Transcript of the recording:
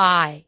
I.